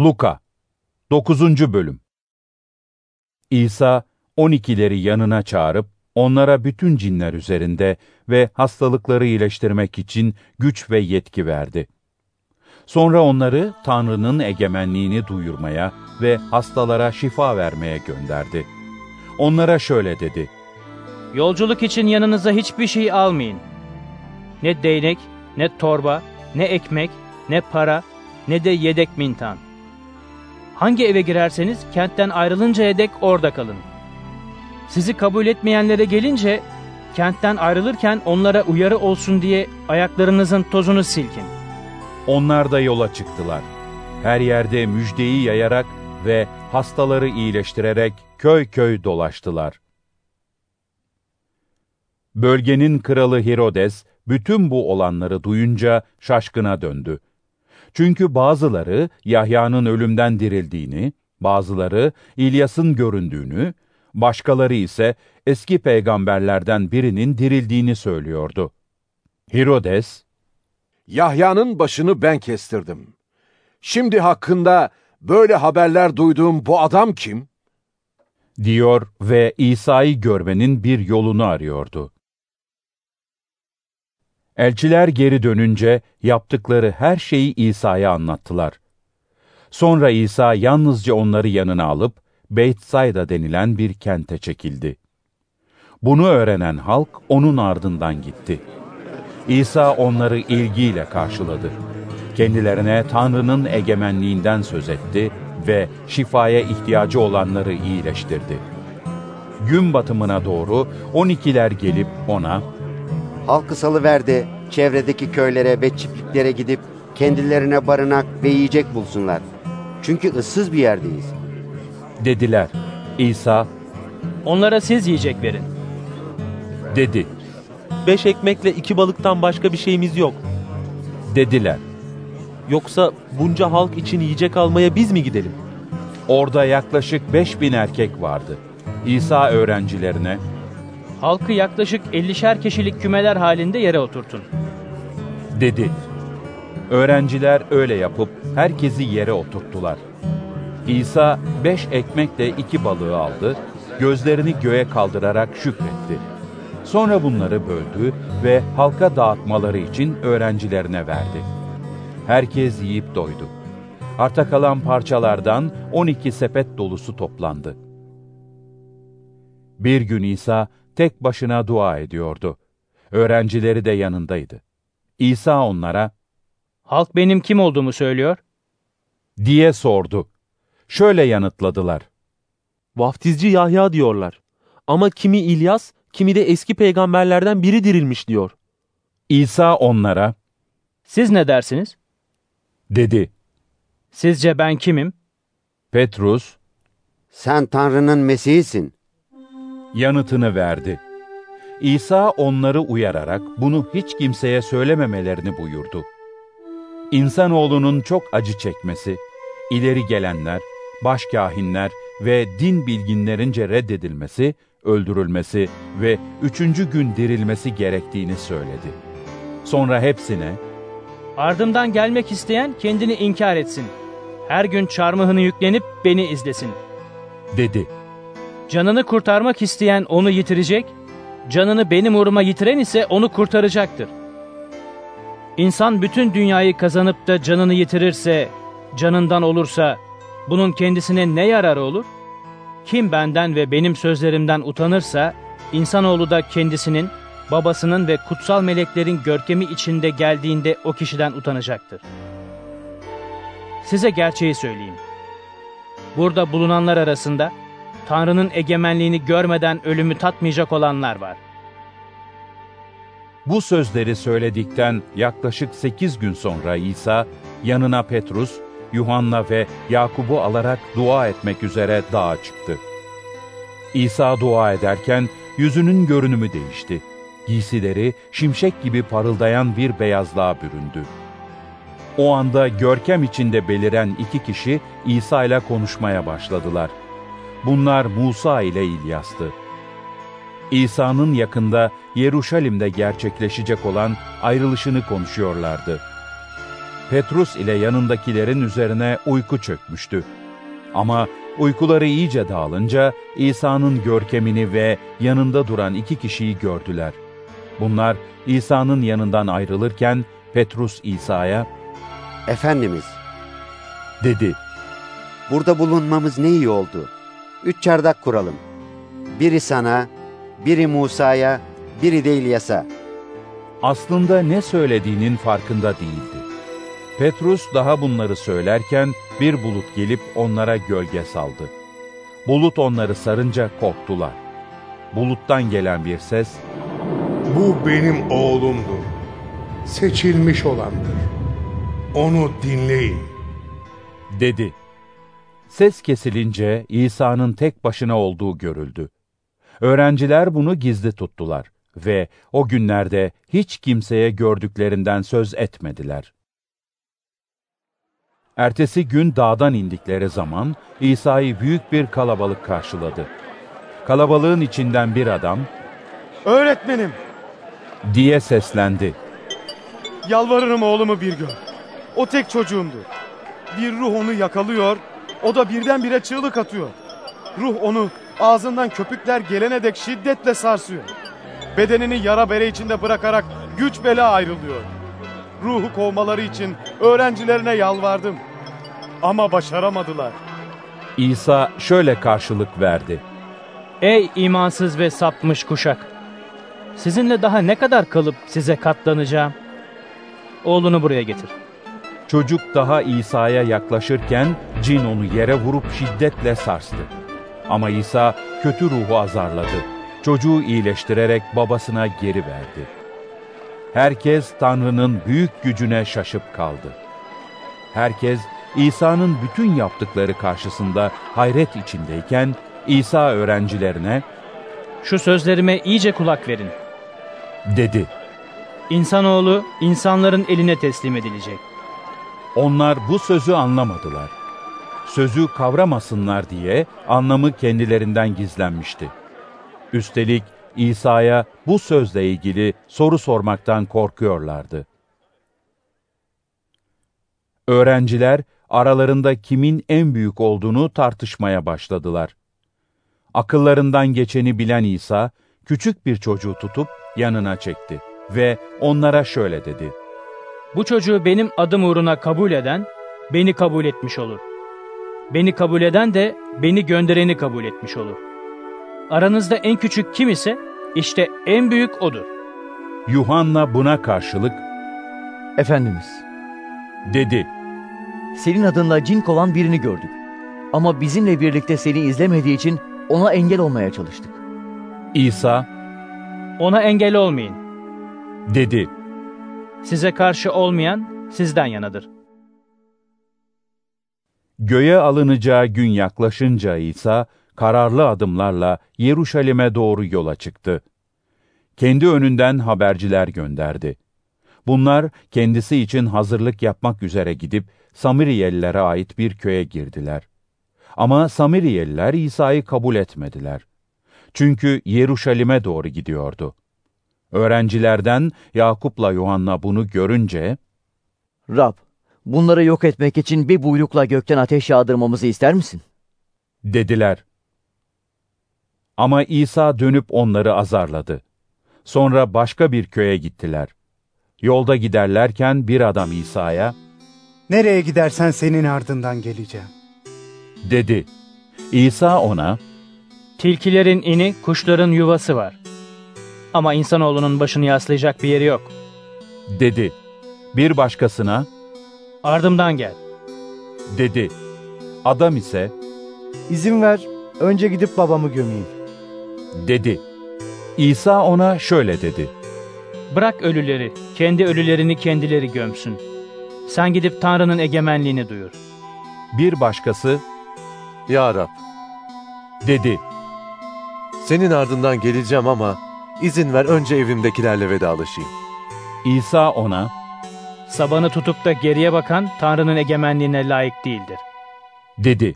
Luka 9. Bölüm İsa 12'leri yanına çağırıp onlara bütün cinler üzerinde ve hastalıkları iyileştirmek için güç ve yetki verdi. Sonra onları Tanrı'nın egemenliğini duyurmaya ve hastalara şifa vermeye gönderdi. Onlara şöyle dedi: Yolculuk için yanınıza hiçbir şey almayın. Ne değnek, ne torba, ne ekmek, ne para, ne de yedek mintan. Hangi eve girerseniz kentten ayrılıncaya dek orada kalın. Sizi kabul etmeyenlere gelince kentten ayrılırken onlara uyarı olsun diye ayaklarınızın tozunu silkin. Onlar da yola çıktılar. Her yerde müjdeyi yayarak ve hastaları iyileştirerek köy köy dolaştılar. Bölgenin kralı Herodes bütün bu olanları duyunca şaşkına döndü. Çünkü bazıları Yahya'nın ölümden dirildiğini, bazıları İlyas'ın göründüğünü, başkaları ise eski peygamberlerden birinin dirildiğini söylüyordu. Herodes, Yahya'nın başını ben kestirdim. Şimdi hakkında böyle haberler duyduğum bu adam kim? diyor ve İsa'yı görmenin bir yolunu arıyordu. Elçiler geri dönünce yaptıkları her şeyi İsa'ya anlattılar. Sonra İsa yalnızca onları yanına alıp Beytsayda denilen bir kente çekildi. Bunu öğrenen halk onun ardından gitti. İsa onları ilgiyle karşıladı. Kendilerine Tanrı'nın egemenliğinden söz etti ve şifaya ihtiyacı olanları iyileştirdi. Gün batımına doğru on ikiler gelip ona, Halkı salıver de çevredeki köylere ve çiftliklere gidip kendilerine barınak ve yiyecek bulsunlar. Çünkü ıssız bir yerdeyiz. dediler. İsa Onlara siz yiyecek verin. dedi, Beş ekmekle iki balıktan başka bir şeyimiz yok. dediler. Yoksa bunca halk için yiyecek almaya biz mi gidelim? Orada yaklaşık beş bin erkek vardı. İsa öğrencilerine, Halkı yaklaşık 50'şer kişilik kümeler halinde yere oturtun. dedi. Öğrenciler öyle yapıp herkesi yere oturttular. İsa beş ekmekle iki balığı aldı, gözlerini göğe kaldırarak şükretti. Sonra bunları böldü ve halka dağıtmaları için öğrencilerine verdi. Herkes yiyip doydu. Arta kalan parçalardan 12 sepet dolusu toplandı. Bir gün İsa tek başına dua ediyordu. Öğrencileri de yanındaydı. İsa onlara, Halk benim kim olduğumu söylüyor. diye sordu. Şöyle yanıtladılar. Vaftizci Yahya diyorlar. Ama kimi İlyas, kimi de eski peygamberlerden biri dirilmiş diyor. İsa onlara, Siz ne dersiniz? dedi. Sizce ben kimim? Petrus Sen Tanrı'nın Mesih'isin. Yanıtını verdi. İsa onları uyararak bunu hiç kimseye söylememelerini buyurdu. İnsanoğlunun çok acı çekmesi, ileri gelenler, başkâhinler ve din bilginlerince reddedilmesi, öldürülmesi ve üçüncü gün dirilmesi gerektiğini söyledi. Sonra hepsine, Ardımdan gelmek isteyen kendini inkar etsin. Her gün çarmıhını yüklenip beni izlesin. dedi. Canını kurtarmak isteyen onu yitirecek, canını benim uğruma yitiren ise onu kurtaracaktır. İnsan bütün dünyayı kazanıp da canını yitirirse, canından olursa, bunun kendisine ne yararı olur? Kim benden ve benim sözlerimden utanırsa, insanoğlu da kendisinin, babasının ve kutsal meleklerin görkemi içinde geldiğinde o kişiden utanacaktır. Size gerçeği söyleyeyim. Burada bulunanlar arasında Tanrı'nın egemenliğini görmeden ölümü tatmayacak olanlar var. Bu sözleri söyledikten yaklaşık sekiz gün sonra İsa yanına Petrus, Yuhanna ve Yakub'u alarak dua etmek üzere dağa çıktı. İsa dua ederken yüzünün görünümü değişti. Giysileri şimşek gibi parıldayan bir beyazlığa büründü. O anda görkem içinde beliren iki kişi İsa ile konuşmaya başladılar. Bunlar Musa ile İlyas'tı. İsa'nın yakında Yeruşalim'de gerçekleşecek olan ayrılışını konuşuyorlardı. Petrus ile yanındakilerin üzerine uyku çökmüştü. Ama uykuları iyice dağılınca İsa'nın görkemini ve yanında duran iki kişiyi gördüler. Bunlar İsa'nın yanından ayrılırken Petrus İsa'ya Efendimiz, dedi. burada bulunmamız ne iyi oldu. Üç çardak kuralım. Biri sana, biri Musa'ya, biri de İlyas'a. Aslında ne söylediğinin farkında değildi. Petrus daha bunları söylerken bir bulut gelip onlara gölge saldı. Bulut onları sarınca korktular. Buluttan gelen bir ses, Bu benim oğlumdur. Seçilmiş olandır. Onu dinleyin. dedi. Ses kesilince İsa'nın tek başına olduğu görüldü. Öğrenciler bunu gizli tuttular ve o günlerde hiç kimseye gördüklerinden söz etmediler. Ertesi gün dağdan indikleri zaman İsa'yı büyük bir kalabalık karşıladı. Kalabalığın içinden bir adam Öğretmenim, diye seslendi. yalvarırım oğlumu bir gör. O tek çocuğumdur. Bir ruh onu yakalıyor, o da birdenbire çığlık atıyor. Ruh onu ağzından köpükler gelene dek şiddetle sarsıyor. Bedenini yara bere içinde bırakarak güç bela ayrılıyor. Ruhu kovmaları için öğrencilerine yalvardım. Ama başaramadılar. İsa şöyle karşılık verdi. Ey imansız ve sapmış kuşak! Sizinle daha ne kadar kalıp size katlanacağım? Oğlunu buraya getir. Çocuk daha İsa'ya yaklaşırken cin onu yere vurup şiddetle sarstı. Ama İsa kötü ruhu azarladı. Çocuğu iyileştirerek babasına geri verdi. Herkes Tanrı'nın büyük gücüne şaşıp kaldı. Herkes İsa'nın bütün yaptıkları karşısında hayret içindeyken İsa öğrencilerine Şu sözlerime iyice kulak verin. dedi. İnsanoğlu insanların eline teslim edilecek. Onlar bu sözü anlamadılar. Sözü kavramasınlar diye anlamı kendilerinden gizlenmişti. Üstelik İsa'ya bu sözle ilgili soru sormaktan korkuyorlardı. Öğrenciler aralarında kimin en büyük olduğunu tartışmaya başladılar. Akıllarından geçeni bilen İsa, küçük bir çocuğu tutup yanına çekti ve onlara şöyle dedi. Bu çocuğu benim adım uğruna kabul eden, beni kabul etmiş olur. Beni kabul eden de beni göndereni kabul etmiş olur. Aranızda en küçük kim ise, işte en büyük odur. Yuhanna buna karşılık Efendimiz, dedi. senin adınla cin kovan birini gördük. Ama bizimle birlikte seni izlemediği için ona engel olmaya çalıştık. İsa Ona engel olmayın. dedi. Size karşı olmayan sizden yanadır. Göğe alınacağı gün yaklaşınca İsa kararlı adımlarla Yeruşalim'e doğru yola çıktı. Kendi önünden haberciler gönderdi. Bunlar kendisi için hazırlık yapmak üzere gidip Samiriyelilere ait bir köye girdiler. Ama Samiriyeliler İsa'yı kabul etmediler. Çünkü Yeruşalim'e doğru gidiyordu. Öğrencilerden Yakup'la Yuhanna bunu görünce, Rab, bunları yok etmek için bir buyrukla gökten ateş yağdırmamızı ister misin? dediler. Ama İsa dönüp onları azarladı. Sonra başka bir köye gittiler. Yolda giderlerken bir adam İsa'ya, Nereye gidersen senin ardından geleceğim. dedi. İsa ona, Tilkilerin ini, kuşların yuvası var. Ama insanoğlunun başını yaslayacak bir yeri yok. dedi. Bir başkasına, Ardımdan gel. dedi. Adam ise, İzin ver, önce gidip babamı gömeyim. dedi. İsa ona şöyle dedi. Bırak ölüleri, kendi ölülerini kendileri gömsün. Sen gidip Tanrı'nın egemenliğini duyur. Bir başkası, Ya Rab, dedi. senin ardından geleceğim ama izin ver önce evimdekilerle vedalaşayım. İsa ona, Sabanı tutup da geriye bakan Tanrı'nın egemenliğine layık değildir. dedi.